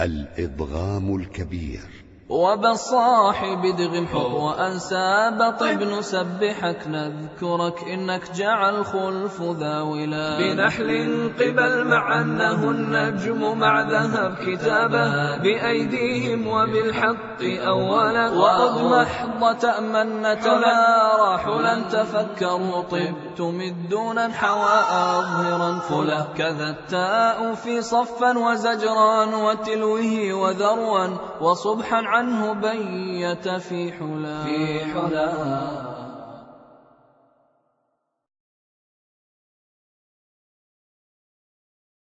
الإضغام الكبير. وبالصاحب دغ حر وأنساب طب نسبحك نذكرك إنك جعل خلف ذاولا. بنحل قبل مع أنه النجم مع ذهب كتابه بأيديهم وبالحق أولا. وقد محض تأمن تنارى حلا تفكروا. طب تمدون حواء فلا كذا التاء في صفا وزجرا وتلوه وذروا وصبحا عنه بيت في حلا. في حلا.